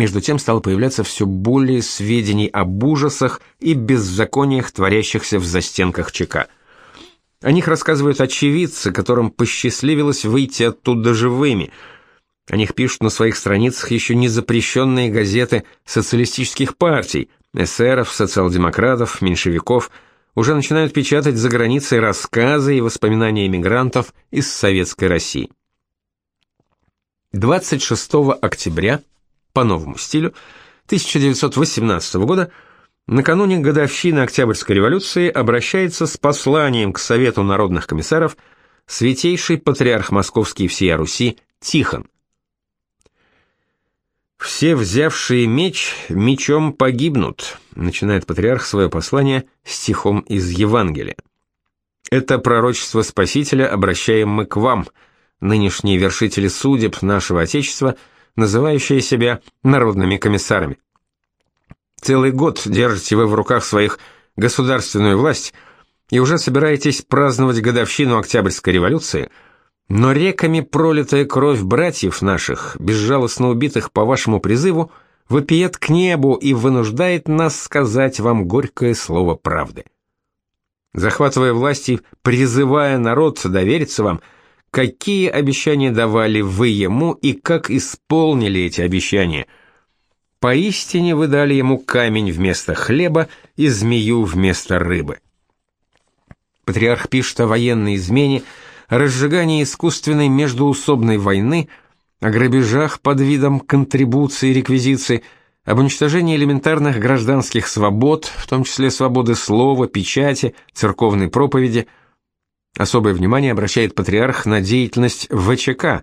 Между тем стало появляться все более сведений об ужасах и беззакониях, творящихся в застенках ЧК. О них рассказывают очевидцы, которым посчастливилось выйти оттуда живыми. О них пишут на своих страницах еще не запрещенные газеты социалистических партий, эсеров, социал-демократов, меньшевиков, уже начинают печатать за границей рассказы и воспоминания эмигрантов из Советской России. 26 октября по новому стилю 1918 года, накануне годовщины Октябрьской революции, обращается с посланием к Совету народных комиссаров святейший патриарх Московский всея Руси Тихон. «Все взявшие меч, мечом погибнут», начинает патриарх свое послание стихом из Евангелия. «Это пророчество Спасителя обращаем мы к вам, нынешние вершители судеб нашего Отечества – называющие себя народными комиссарами. Целый год держите вы в руках своих государственную власть и уже собираетесь праздновать годовщину Октябрьской революции, но реками пролитая кровь братьев наших, безжалостно убитых по вашему призыву, вопиет к небу и вынуждает нас сказать вам горькое слово правды. Захватывая власть и призывая народ довериться вам – какие обещания давали вы ему и как исполнили эти обещания. Поистине вы дали ему камень вместо хлеба и змею вместо рыбы. Патриарх пишет о военной измене, разжигании искусственной междуусобной войны, о грабежах под видом контрибуции и реквизиции, об уничтожении элементарных гражданских свобод, в том числе свободы слова, печати, церковной проповеди – Особое внимание обращает патриарх на деятельность ВЧК.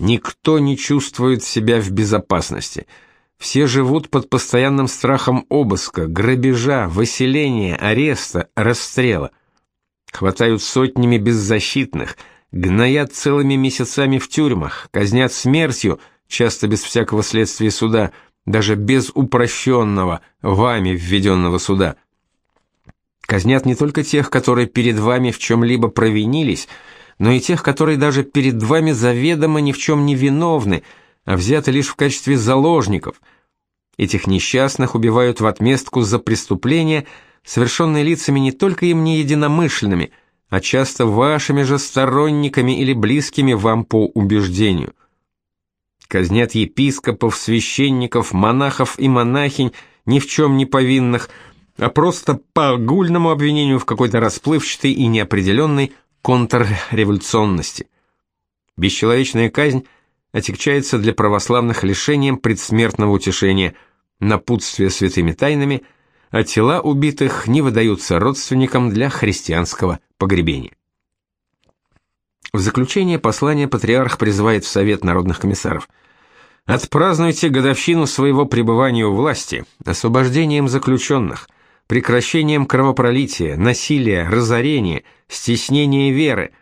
Никто не чувствует себя в безопасности. Все живут под постоянным страхом обыска, грабежа, выселения, ареста, расстрела. Хватают сотнями беззащитных, гноят целыми месяцами в тюрьмах, казнят смертью, часто без всякого следствия суда, даже без упрощенного, вами введенного суда. Казнят не только тех, которые перед вами в чем-либо провинились, но и тех, которые даже перед вами заведомо ни в чем не виновны, а взяты лишь в качестве заложников. Этих несчастных убивают в отместку за преступления, совершенные лицами не только им не единомышленными, а часто вашими же сторонниками или близкими вам по убеждению. Казнят епископов, священников, монахов и монахинь, ни в чем не повинных – а просто по огульному обвинению в какой-то расплывчатой и неопределенной контрреволюционности. Бесчеловечная казнь отягчается для православных лишением предсмертного утешения, напутствия святыми тайнами, а тела убитых не выдаются родственникам для христианского погребения. В заключение послания патриарх призывает в Совет народных комиссаров – Отпразднуйте годовщину своего пребывания у власти освобождением заключенных, прекращением кровопролития, насилия, разорения, стеснения веры.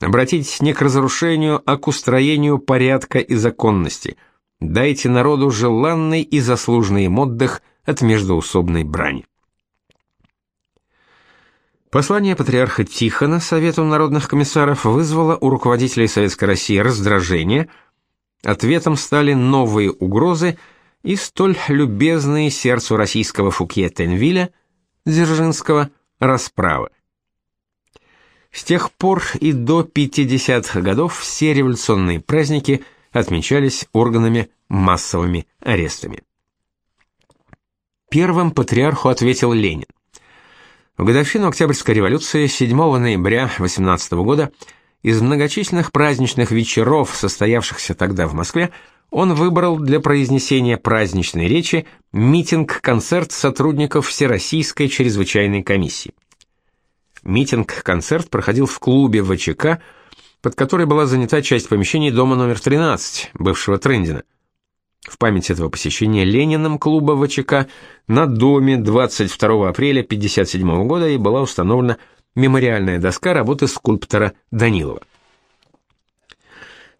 Обратитесь не к разрушению, а к устроению порядка и законности. Дайте народу желанный и заслуженный им отдых от междоусобной брани. Послание патриарха Тихона Совету народных комиссаров вызвало у руководителей Советской России раздражение. Ответом стали новые угрозы и столь любезные сердцу российского Фукье Тенвиля – Дзержинского расправы. С тех пор и до 50-х годов все революционные праздники отмечались органами массовыми арестами. Первым патриарху ответил Ленин. В годовщину Октябрьской революции 7 ноября 18 года из многочисленных праздничных вечеров, состоявшихся тогда в Москве, он выбрал для произнесения праздничной речи митинг-концерт сотрудников Всероссийской чрезвычайной комиссии. Митинг-концерт проходил в клубе ВЧК, под который была занята часть помещений дома номер 13, бывшего Трендина. В память этого посещения Лениным клуба ВЧК на доме 22 апреля 1957 года и была установлена мемориальная доска работы скульптора Данилова.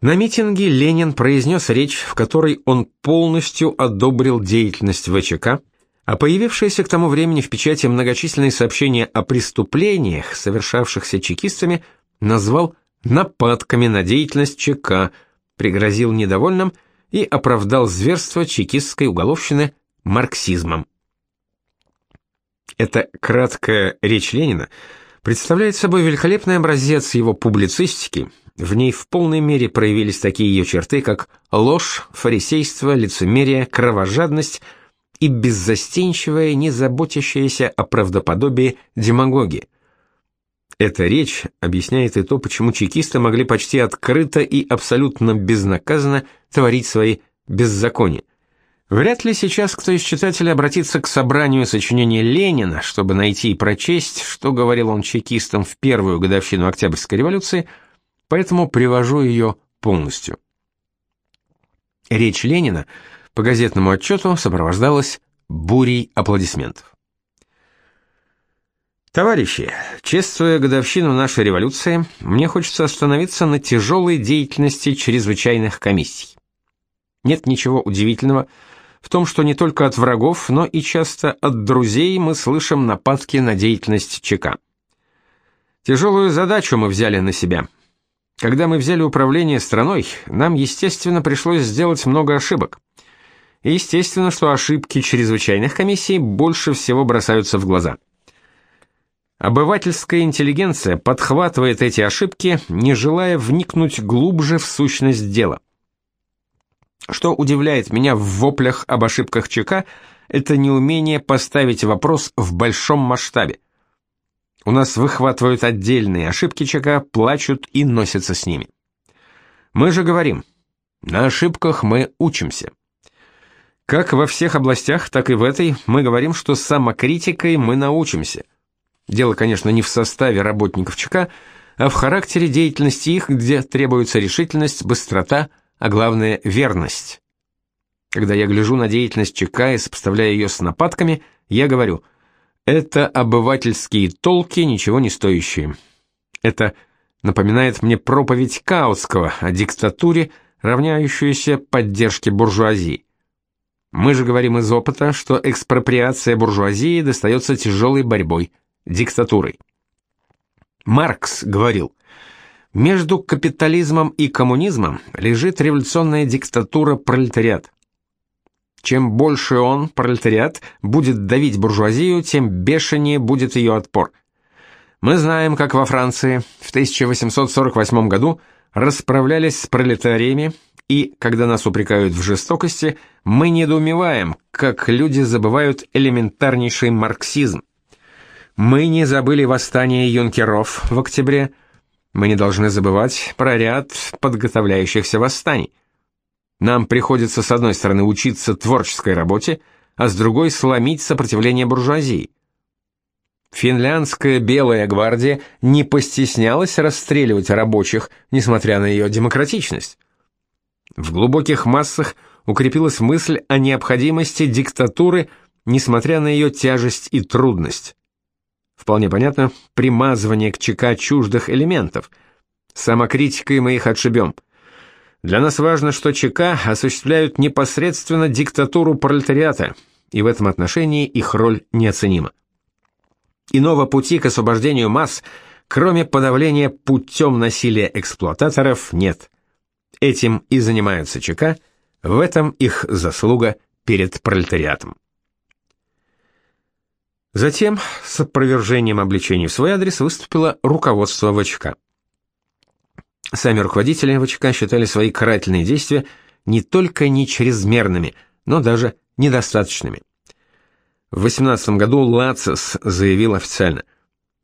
На митинге Ленин произнес речь, в которой он полностью одобрил деятельность ВЧК, а появившиеся к тому времени в печати многочисленные сообщения о преступлениях, совершавшихся чекистами, назвал нападками на деятельность ЧК, пригрозил недовольным и оправдал зверство чекистской уголовщины марксизмом. Эта краткая речь Ленина представляет собой великолепный образец его публицистики. В ней в полной мере проявились такие ее черты, как ложь, фарисейство, лицемерие, кровожадность и беззастенчивая, не заботящаяся о правдоподобии демагогия. Эта речь объясняет и то, почему чекисты могли почти открыто и абсолютно безнаказанно творить свои беззакония. Вряд ли сейчас кто из читателей обратится к собранию сочинений Ленина, чтобы найти и прочесть, что говорил он чекистам в первую годовщину Октябрьской революции, поэтому привожу ее полностью. Речь Ленина по газетному отчету сопровождалась бурей аплодисментов. Товарищи, чествуя годовщину нашей революции, мне хочется остановиться на тяжелой деятельности чрезвычайных комиссий. Нет ничего удивительного в том, что не только от врагов, но и часто от друзей мы слышим нападки на деятельность ЧК. Тяжелую задачу мы взяли на себя. Когда мы взяли управление страной, нам, естественно, пришлось сделать много ошибок. И естественно, что ошибки чрезвычайных комиссий больше всего бросаются в глаза – Обывательская интеллигенция подхватывает эти ошибки, не желая вникнуть глубже в сущность дела. Что удивляет меня в воплях об ошибках ЧК, это неумение поставить вопрос в большом масштабе. У нас выхватывают отдельные ошибки ЧК, плачут и носятся с ними. Мы же говорим, на ошибках мы учимся. Как во всех областях, так и в этой мы говорим, что самокритикой мы научимся – Дело, конечно, не в составе работников ЧК, а в характере деятельности их, где требуется решительность, быстрота, а главное верность. Когда я гляжу на деятельность ЧК и сопоставляю ее с нападками, я говорю: это обывательские толки, ничего не стоящие. Это напоминает мне проповедь Каутского о диктатуре, равняющуюся поддержке буржуазии. Мы же говорим из опыта, что экспроприация буржуазии достается тяжелой борьбой – диктатурой. Маркс говорил, между капитализмом и коммунизмом лежит революционная диктатура пролетариат. Чем больше он, пролетариат, будет давить буржуазию, тем бешенее будет ее отпор. Мы знаем, как во Франции в 1848 году расправлялись с пролетариями, и, когда нас упрекают в жестокости, мы недоумеваем, как люди забывают элементарнейший марксизм. Мы не забыли восстание юнкеров в октябре. Мы не должны забывать про ряд подготовляющихся восстаний. Нам приходится с одной стороны учиться творческой работе, а с другой сломить сопротивление буржуазии. Финляндская белая гвардия не постеснялась расстреливать рабочих, несмотря на ее демократичность. В глубоких массах укрепилась мысль о необходимости диктатуры, несмотря на ее тяжесть и трудность. Вполне понятно, примазывание к ЧК чуждых элементов. Самокритикой мы их отшибем. Для нас важно, что ЧК осуществляют непосредственно диктатуру пролетариата, и в этом отношении их роль неоценима. Иного пути к освобождению масс, кроме подавления путем насилия эксплуататоров, нет. Этим и занимаются ЧК, в этом их заслуга перед пролетариатом. Затем с опровержением обличений в свой адрес выступило руководство ВЧК. Сами руководители ВЧК считали свои карательные действия не только не чрезмерными, но даже недостаточными. В 18 году Лацис заявил официально,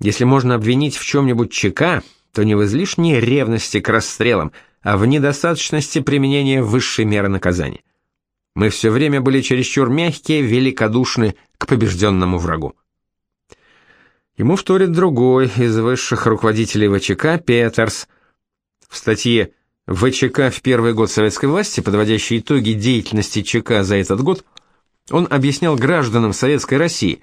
если можно обвинить в чем-нибудь ЧК, то не в излишней ревности к расстрелам, а в недостаточности применения высшей меры наказания. Мы все время были чересчур мягкие, великодушны к побежденному врагу. Ему вторит другой из высших руководителей ВЧК, Петерс. В статье «ВЧК в первый год советской власти, подводящей итоги деятельности ЧК за этот год», он объяснял гражданам Советской России,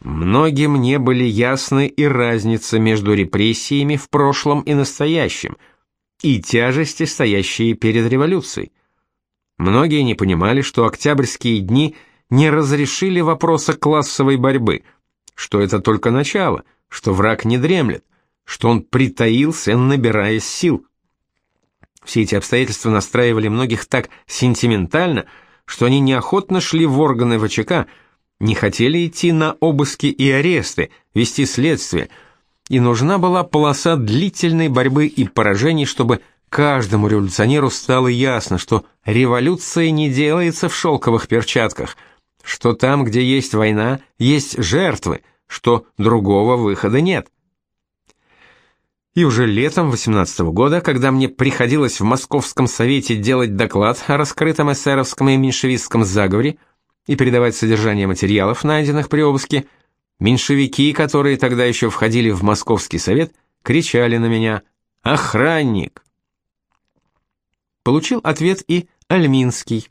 «Многим не были ясны и разница между репрессиями в прошлом и настоящем, и тяжести, стоящие перед революцией. Многие не понимали, что октябрьские дни не разрешили вопроса классовой борьбы – что это только начало, что враг не дремлет, что он притаился, набирая сил. Все эти обстоятельства настраивали многих так сентиментально, что они неохотно шли в органы ВЧК, не хотели идти на обыски и аресты, вести следствие, и нужна была полоса длительной борьбы и поражений, чтобы каждому революционеру стало ясно, что революция не делается в шелковых перчатках, что там, где есть война, есть жертвы, что другого выхода нет. И уже летом 18 -го года, когда мне приходилось в Московском совете делать доклад о раскрытом эсеровском и меньшевистском заговоре и передавать содержание материалов, найденных при обыске, меньшевики, которые тогда еще входили в Московский совет, кричали на меня «Охранник!». Получил ответ и Альминский.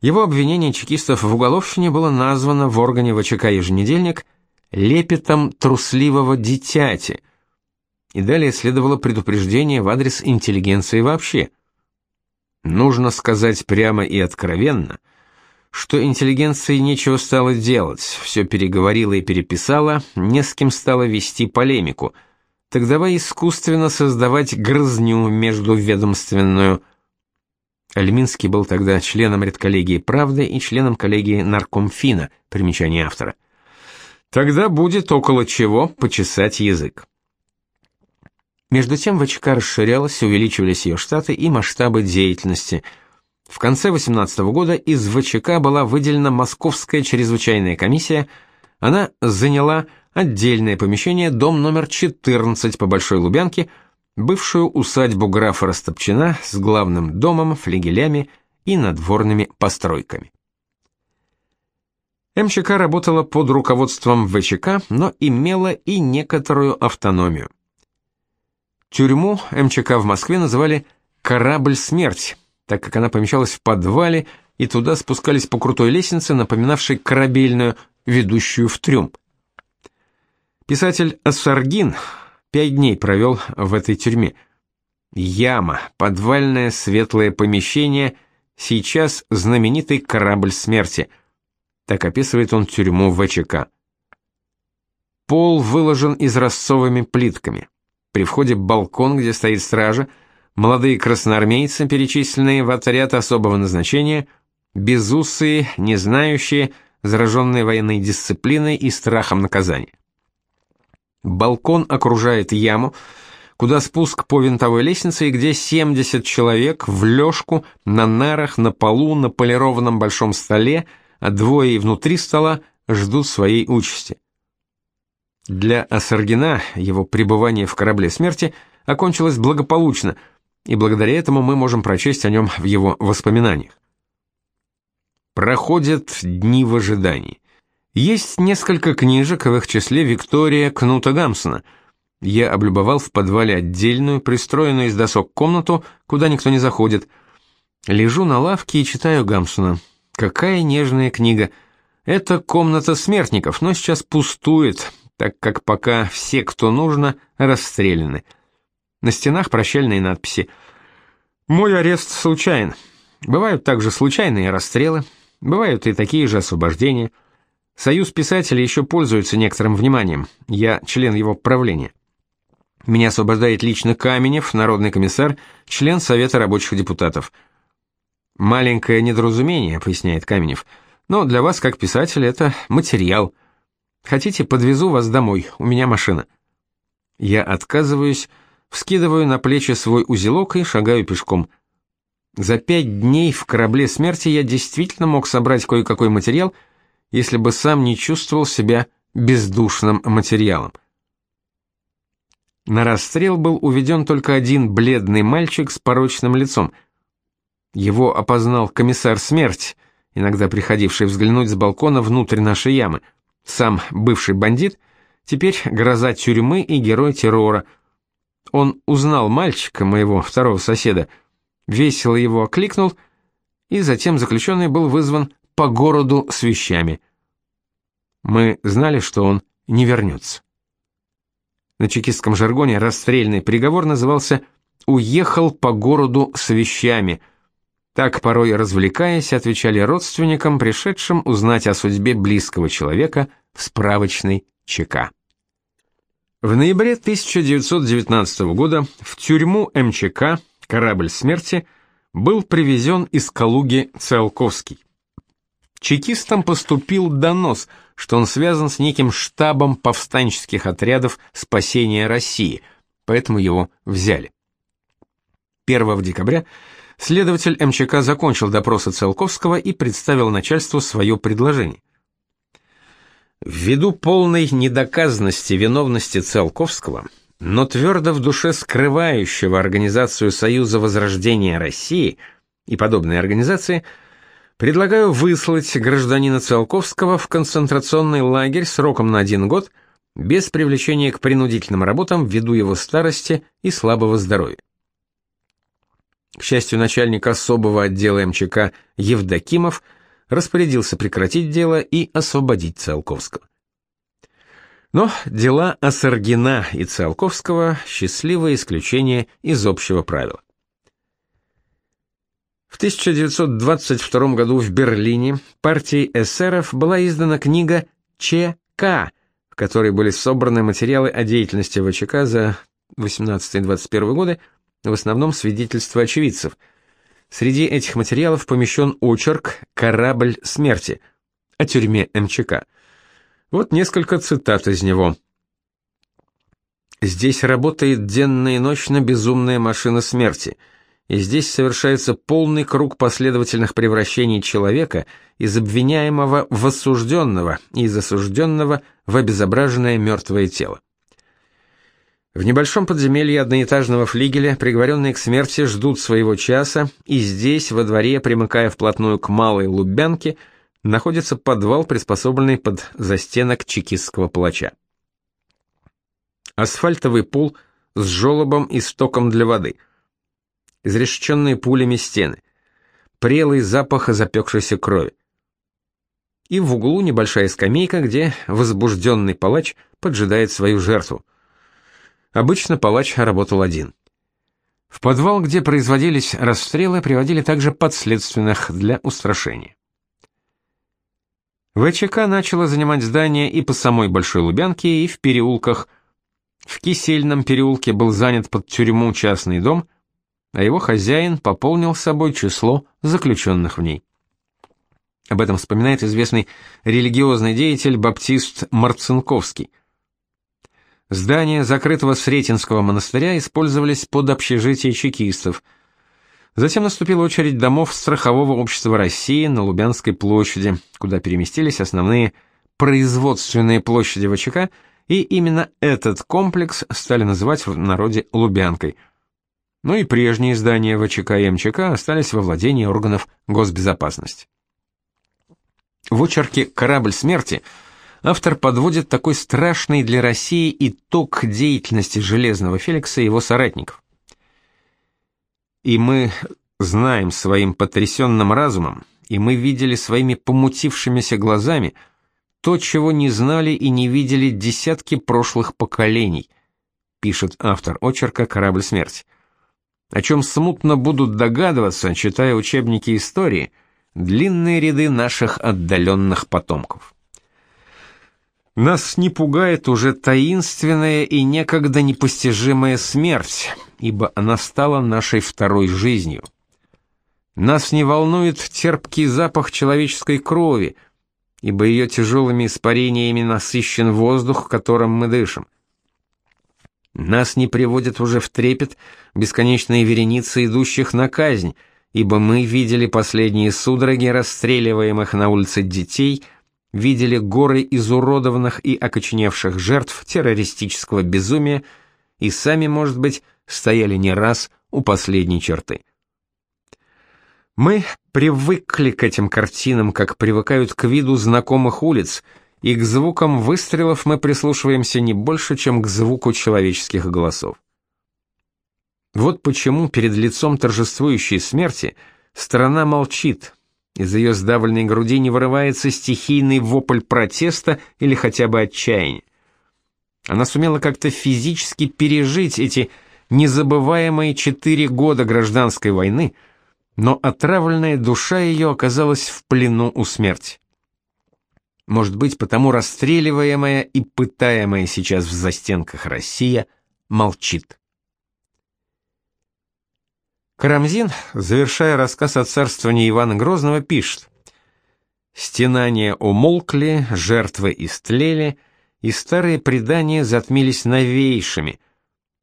Его обвинение чекистов в уголовщине было названо в органе ВЧК «Еженедельник» лепетом трусливого дитяти – и далее следовало предупреждение в адрес интеллигенции вообще. Нужно сказать прямо и откровенно, что интеллигенции нечего стало делать, все переговорила и переписала, не с кем стало вести полемику. Так давай искусственно создавать грызню между ведомственную. Альминский был тогда членом редколлегии «Правда» и членом коллегии наркомфина, примечание автора. Тогда будет около чего почесать язык. Между тем ВЧК расширялась, увеличивались ее штаты и масштабы деятельности. В конце 18 года из ВЧК была выделена Московская чрезвычайная комиссия. Она заняла отдельное помещение, дом номер 14 по Большой Лубянке, бывшую усадьбу графа Растопчина с главным домом, флигелями и надворными постройками. МЧК работала под руководством ВЧК, но имела и некоторую автономию. Тюрьму МЧК в Москве называли «корабль смерти», так как она помещалась в подвале, и туда спускались по крутой лестнице, напоминавшей корабельную, ведущую в трюм. Писатель Ассаргин пять дней провел в этой тюрьме. Яма, подвальное светлое помещение, сейчас знаменитый корабль смерти. Так описывает он тюрьму ВЧК. Пол выложен изразцовыми плитками. При входе балкон, где стоит стража, молодые красноармейцы, перечисленные в отряд особого назначения, безусые, не знающие, зараженные военной дисциплиной и страхом наказания. Балкон окружает яму, куда спуск по винтовой лестнице и где 70 человек в лёжку, на нарах, на полу, на полированном большом столе, а двое внутри стола ждут своей участи. Для Асаргина его пребывание в корабле смерти окончилось благополучно, и благодаря этому мы можем прочесть о нем в его воспоминаниях. Проходят дни в ожидании. Есть несколько книжек, в их числе Виктория Кнута Гамсона. Я облюбовал в подвале отдельную, пристроенную из досок комнату, куда никто не заходит. Лежу на лавке и читаю Гамсона. Какая нежная книга. Это комната смертников, но сейчас пустует, так как пока все, кто нужно, расстреляны. На стенах прощальные надписи. «Мой арест случайен». Бывают также случайные расстрелы, бывают и такие же освобождения. Союз писателей еще пользуется некоторым вниманием. Я член его правления. Меня освобождает лично Каменев, народный комиссар, член Совета рабочих депутатов. Маленькое недоразумение, поясняет Каменев, но для вас, как писателя, это материал. Хотите, подвезу вас домой, у меня машина. Я отказываюсь, вскидываю на плечи свой узелок и шагаю пешком. За пять дней в корабле смерти я действительно мог собрать кое-какой материал, если бы сам не чувствовал себя бездушным материалом. На расстрел был уведен только один бледный мальчик с порочным лицом. Его опознал комиссар смерть, иногда приходивший взглянуть с балкона внутрь нашей ямы — сам бывший бандит, теперь гроза тюрьмы и герой террора. Он узнал мальчика, моего второго соседа, весело его окликнул, и затем заключенный был вызван по городу с вещами. Мы знали, что он не вернется. На чекистском жаргоне расстрельный приговор назывался «уехал по городу с вещами», так, порой развлекаясь, отвечали родственникам, пришедшим узнать о судьбе близкого человека в справочной ЧК. В ноябре 1919 года в тюрьму МЧК корабль смерти, был привезен из Калуги Циолковский. Чекистам поступил донос, что он связан с неким штабом повстанческих отрядов спасения России, поэтому его взяли. 1 декабря следователь МЧК закончил допросы Циолковского и представил начальству свое предложение. Ввиду полной недоказанности виновности Циолковского, но твердо в душе скрывающего организацию Союза Возрождения России и подобные организации – Предлагаю выслать гражданина Циолковского в концентрационный лагерь сроком на один год без привлечения к принудительным работам ввиду его старости и слабого здоровья. К счастью, начальник особого отдела МЧК Евдокимов распорядился прекратить дело и освободить Циолковского. Но дела Осаргина и Циолковского – счастливое исключение из общего правила. В 1922 году в Берлине партией эсеров была издана книга ЧК, в которой были собраны материалы о деятельности ВЧК за 18-21 годы, в основном свидетельства очевидцев. Среди этих материалов помещен очерк «Корабль смерти» о тюрьме МЧК. Вот несколько цитат из него. «Здесь работает денно и ночно безумная машина смерти – и здесь совершается полный круг последовательных превращений человека из обвиняемого в осужденного и из осужденного в обезображенное мертвое тело. В небольшом подземелье одноэтажного флигеля приговоренные к смерти ждут своего часа, и здесь, во дворе, примыкая вплотную к малой Лубянке, находится подвал, приспособленный под застенок чекистского палача. Асфальтовый пол с желобом и стоком для воды – изрешеченные пулями стены, прелый запах запекшейся крови. И в углу небольшая скамейка, где возбужденный палач поджидает свою жертву. Обычно палач работал один. В подвал, где производились расстрелы, приводили также подследственных для устрашения. ВЧК начало занимать здания и по самой Большой Лубянке, и в переулках. В Кисельном переулке был занят под тюрьму частный дом, а его хозяин пополнил собой число заключенных в ней. Об этом вспоминает известный религиозный деятель баптист Марцинковский. Здания закрытого Сретенского монастыря использовались под общежитие чекистов. Затем наступила очередь домов страхового общества России на Лубянской площади, куда переместились основные производственные площади ВЧК, и именно этот комплекс стали называть в народе Лубянкой – ну и прежние здания ВЧК и МЧК остались во владении органов госбезопасности. В очерке «Корабль смерти» автор подводит такой страшный для России итог деятельности Железного Феликса и его соратников. И мы знаем своим потрясенным разумом, и мы видели своими помутившимися глазами то, чего не знали и не видели десятки прошлых поколений, пишет автор очерка «Корабль смерти» о чем смутно будут догадываться, читая учебники истории, длинные ряды наших отдаленных потомков. Нас не пугает уже таинственная и некогда непостижимая смерть, ибо она стала нашей второй жизнью. Нас не волнует терпкий запах человеческой крови, ибо ее тяжелыми испарениями насыщен воздух, которым мы дышим. Нас не приводят уже в трепет бесконечные вереницы идущих на казнь, ибо мы видели последние судороги расстреливаемых на улице детей, видели горы изуродованных и окоченевших жертв террористического безумия и сами, может быть, стояли не раз у последней черты. Мы привыкли к этим картинам, как привыкают к виду знакомых улиц – и к звукам выстрелов мы прислушиваемся не больше, чем к звуку человеческих голосов. Вот почему перед лицом торжествующей смерти страна молчит, из ее сдавленной груди не вырывается стихийный вопль протеста или хотя бы отчаяния. Она сумела как-то физически пережить эти незабываемые четыре года гражданской войны, но отравленная душа ее оказалась в плену у смерти. Может быть, потому расстреливаемая и пытаемая сейчас в застенках Россия молчит. Карамзин, завершая рассказ о царствовании Ивана Грозного, пишет «Стенания умолкли, жертвы истлели, и старые предания затмились новейшими.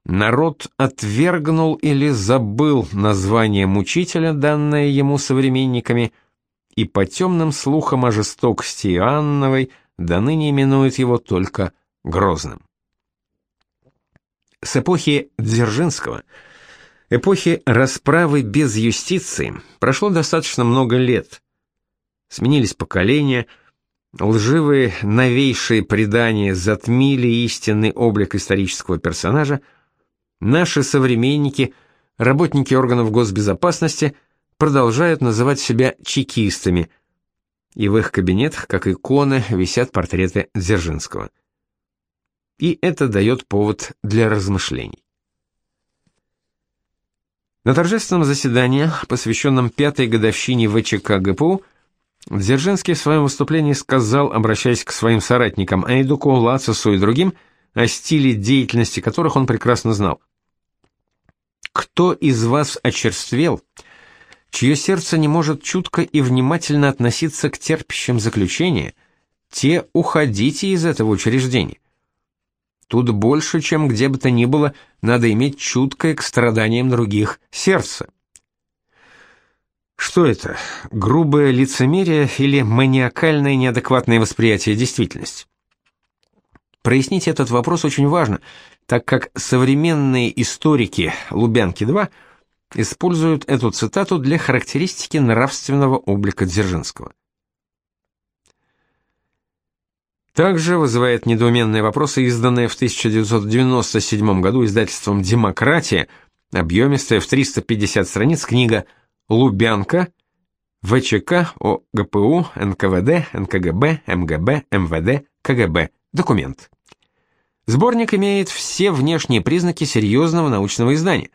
Народ отвергнул или забыл название мучителя, данное ему современниками, и по темным слухам о жестокости Иоанновой до ныне именует его только Грозным. С эпохи Дзержинского, эпохи расправы без юстиции, прошло достаточно много лет. Сменились поколения, лживые новейшие предания затмили истинный облик исторического персонажа, наши современники, работники органов госбезопасности продолжают называть себя чекистами, и в их кабинетах, как иконы, висят портреты Дзержинского и это дает повод для размышлений. На торжественном заседании, посвященном пятой годовщине ВЧК ГПУ, Дзержинский в своем выступлении сказал, обращаясь к своим соратникам Эйдуку, Лацису и другим, о стиле деятельности которых он прекрасно знал. «Кто из вас очерствел, чье сердце не может чутко и внимательно относиться к терпящим заключения, те уходите из этого учреждения. Тут больше, чем где бы то ни было, надо иметь чуткое к страданиям других сердце. Что это? Грубое лицемерие или маниакальное неадекватное восприятие действительности? Прояснить этот вопрос очень важно, так как современные историки Лубянки-2 используют эту цитату для характеристики нравственного облика Дзержинского. Также вызывает недоуменные вопросы изданная в 1997 году издательством «Демократия», объемистая в 350 страниц книга «Лубянка», ВЧК о ГПУ, НКВД, НКГБ, МГБ, МВД, КГБ. Документ. Сборник имеет все внешние признаки серьезного научного издания.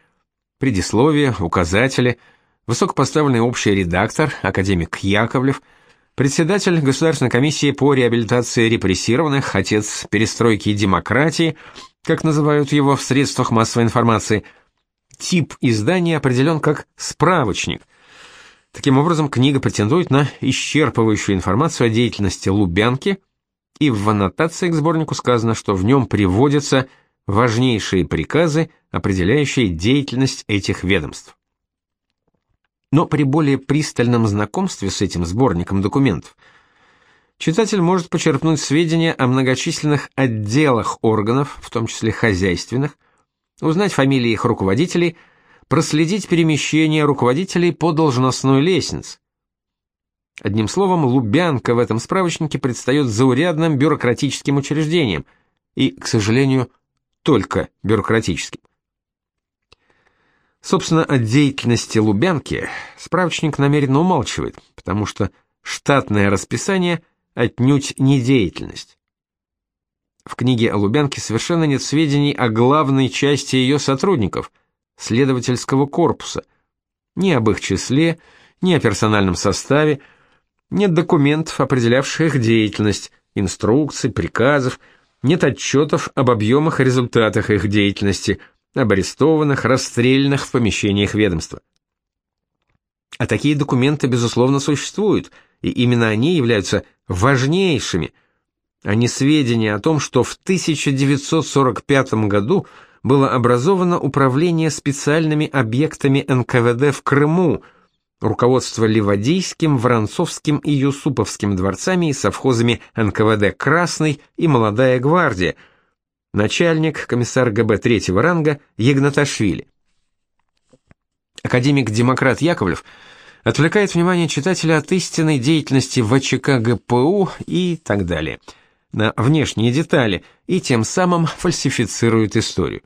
Предисловие, указатели, высокопоставленный общий редактор, академик Яковлев – Председатель Государственной комиссии по реабилитации репрессированных, отец перестройки и демократии, как называют его в средствах массовой информации, тип издания определен как справочник. Таким образом, книга претендует на исчерпывающую информацию о деятельности Лубянки, и в аннотации к сборнику сказано, что в нем приводятся важнейшие приказы, определяющие деятельность этих ведомств. Но при более пристальном знакомстве с этим сборником документов читатель может почерпнуть сведения о многочисленных отделах органов, в том числе хозяйственных, узнать фамилии их руководителей, проследить перемещение руководителей по должностной лестнице. Одним словом, Лубянка в этом справочнике предстает заурядным бюрократическим учреждением и, к сожалению, только бюрократическим. Собственно, о деятельности Лубянки справочник намеренно умалчивает, потому что штатное расписание отнюдь не деятельность. В книге о Лубянке совершенно нет сведений о главной части ее сотрудников, следовательского корпуса, ни об их числе, ни о персональном составе, нет документов, определявших их деятельность, инструкций, приказов, нет отчетов об объемах и результатах их деятельности – об арестованных, расстрелянных в помещениях ведомства. А такие документы, безусловно, существуют, и именно они являются важнейшими, а не сведения о том, что в 1945 году было образовано Управление специальными объектами НКВД в Крыму, руководство Ливадийским, Воронцовским и Юсуповским дворцами и совхозами НКВД «Красный» и «Молодая гвардия», начальник, комиссар ГБ третьего ранга Егнаташвили. Академик-демократ Яковлев отвлекает внимание читателя от истинной деятельности ВЧК ГПУ и так далее, на внешние детали, и тем самым фальсифицирует историю.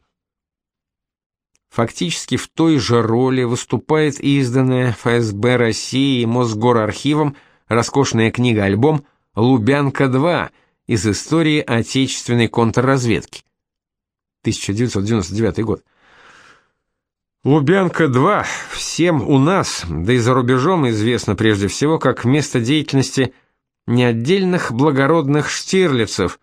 Фактически в той же роли выступает изданная ФСБ России и Мосгорархивом роскошная книга-альбом «Лубянка-2», из истории отечественной контрразведки. 1999 год. Лубянка-2 всем у нас, да и за рубежом известно прежде всего как место деятельности не отдельных благородных штирлицев,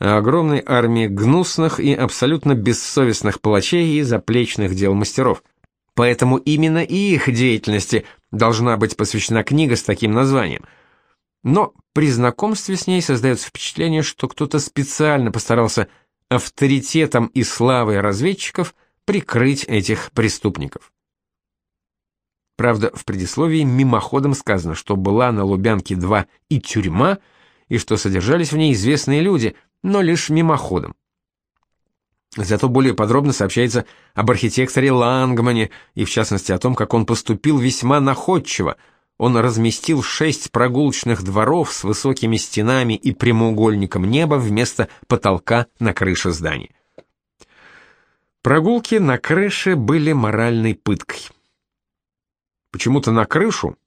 а огромной армии гнусных и абсолютно бессовестных палачей и заплечных дел мастеров. Поэтому именно их деятельности должна быть посвящена книга с таким названием. Но при знакомстве с ней создается впечатление, что кто-то специально постарался авторитетом и славой разведчиков прикрыть этих преступников. Правда, в предисловии мимоходом сказано, что была на Лубянке 2 и тюрьма, и что содержались в ней известные люди, но лишь мимоходом. Зато более подробно сообщается об архитекторе Лангмане и в частности о том, как он поступил весьма находчиво. Он разместил шесть прогулочных дворов с высокими стенами и прямоугольником неба вместо потолка на крыше здания. Прогулки на крыше были моральной пыткой. Почему-то на крышу,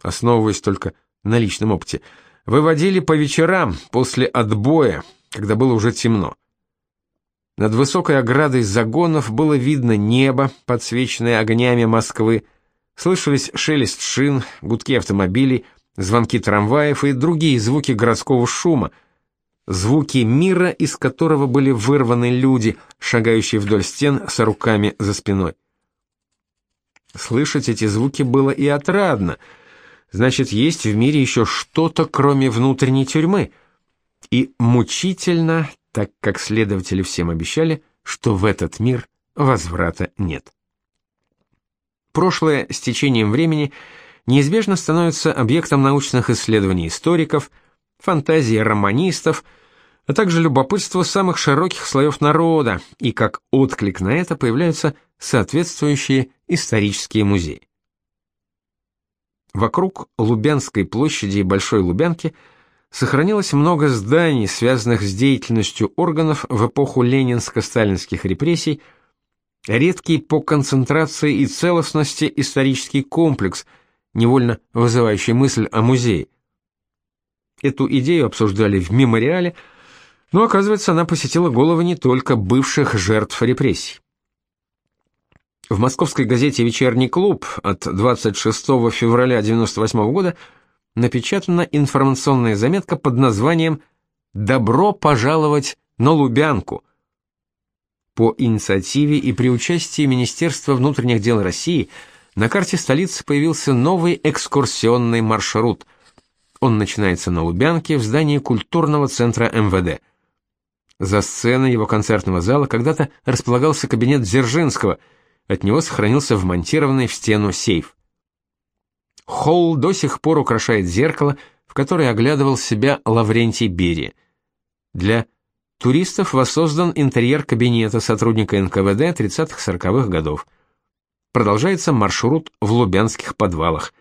основываясь только на личном опыте, выводили по вечерам после отбоя, когда было уже темно. Над высокой оградой загонов было видно небо, подсвеченное огнями Москвы, слышались шелест шин, гудки автомобилей, звонки трамваев и другие звуки городского шума, звуки мира, из которого были вырваны люди, шагающие вдоль стен с руками за спиной. Слышать эти звуки было и отрадно. Значит, есть в мире еще что-то, кроме внутренней тюрьмы. И мучительно, так как следователи всем обещали, что в этот мир возврата нет. Прошлое с течением времени неизбежно становится объектом научных исследований историков, фантазии романистов, а также любопытства самых широких слоев народа, и как отклик на это появляются соответствующие исторические музеи. Вокруг Лубянской площади и Большой Лубянки сохранилось много зданий, связанных с деятельностью органов в эпоху ленинско-сталинских репрессий, редкий по концентрации и целостности исторический комплекс, невольно вызывающий мысль о музее. Эту идею обсуждали в мемориале, но оказывается, она посетила головы не только бывших жертв репрессий. В московской газете «Вечерний клуб» от 26 февраля 1998 года напечатана информационная заметка под названием «Добро пожаловать на Лубянку». По инициативе и при участии Министерства внутренних дел России на карте столицы появился новый экскурсионный маршрут. Он начинается на Лубянке в здании культурного центра МВД. За сценой его концертного зала когда-то располагался кабинет Дзержинского – от него сохранился вмонтированный в стену сейф. Холл до сих пор украшает зеркало, в которое оглядывал себя Лаврентий Берия. Для туристов воссоздан интерьер кабинета сотрудника НКВД 30-40-х годов. Продолжается маршрут в Лубянских подвалах.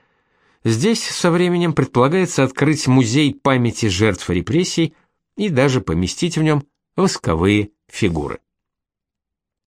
Здесь со временем предполагается открыть музей памяти жертв репрессий и даже поместить в нем восковые фигуры.